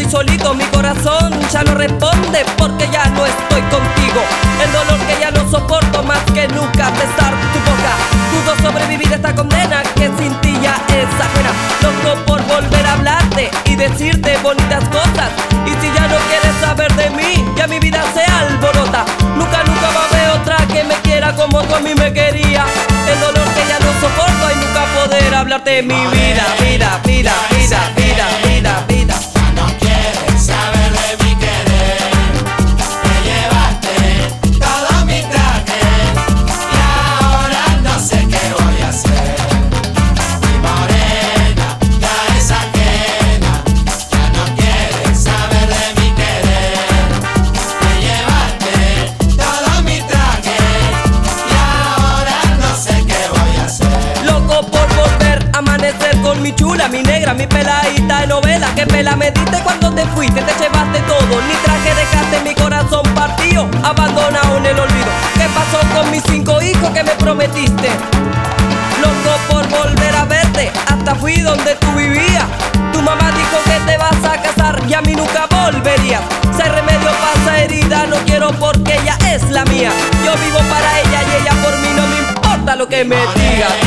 y solito mi corazón ya no responde porque ya no estoy contigo. El dolor que ya no soporto más que nunca besar tu boca. Dudo sobrevivir a esta condena que sin ti ya es ajena. Loco por volver a hablarte y decirte bonitas cosas. Y si ya no quieres saber de mí, ya mi vida se alborota. Nunca, nunca va a haber otra que me quiera como tú a mí me querías. El dolor que ya no soporto y nunca poder hablarte de mi vida, vida, vida. Mi chula, mi negra, mi peladita de novela. Que pela me diste cuando te fuiste, te llevaste todo. Ni traje dejaste mi corazón partido, abandonado en el olvido. ¿Qué pasó con mis cinco hijos que me prometiste? Loco por volver a verte, hasta fui donde tú vivías. Tu mamá dijo que te vas a casar y a mí nunca volverías. Hay remedio pasa herida, no quiero porque ella es la mía. Yo vivo para ella y ella por mí no me importa lo que me diga, diga, diga.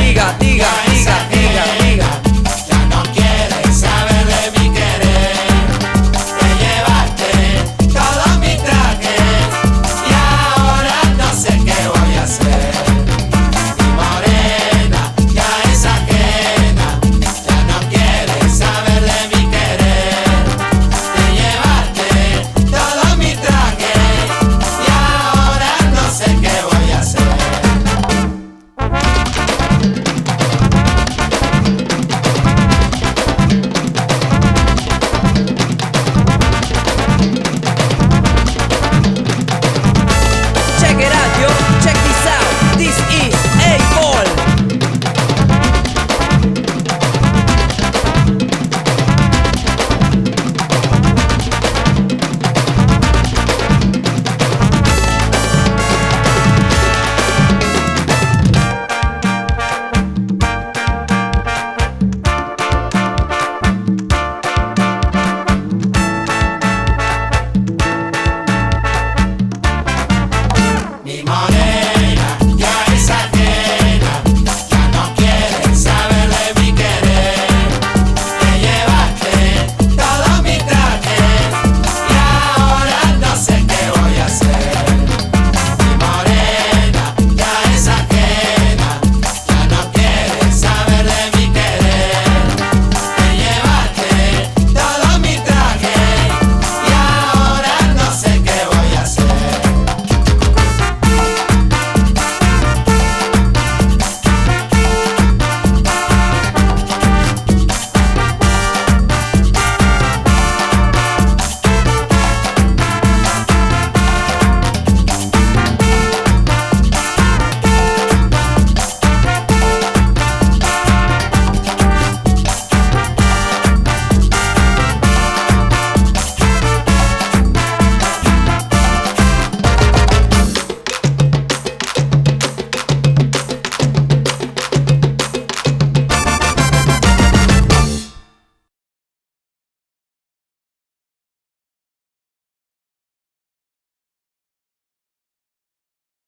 me money.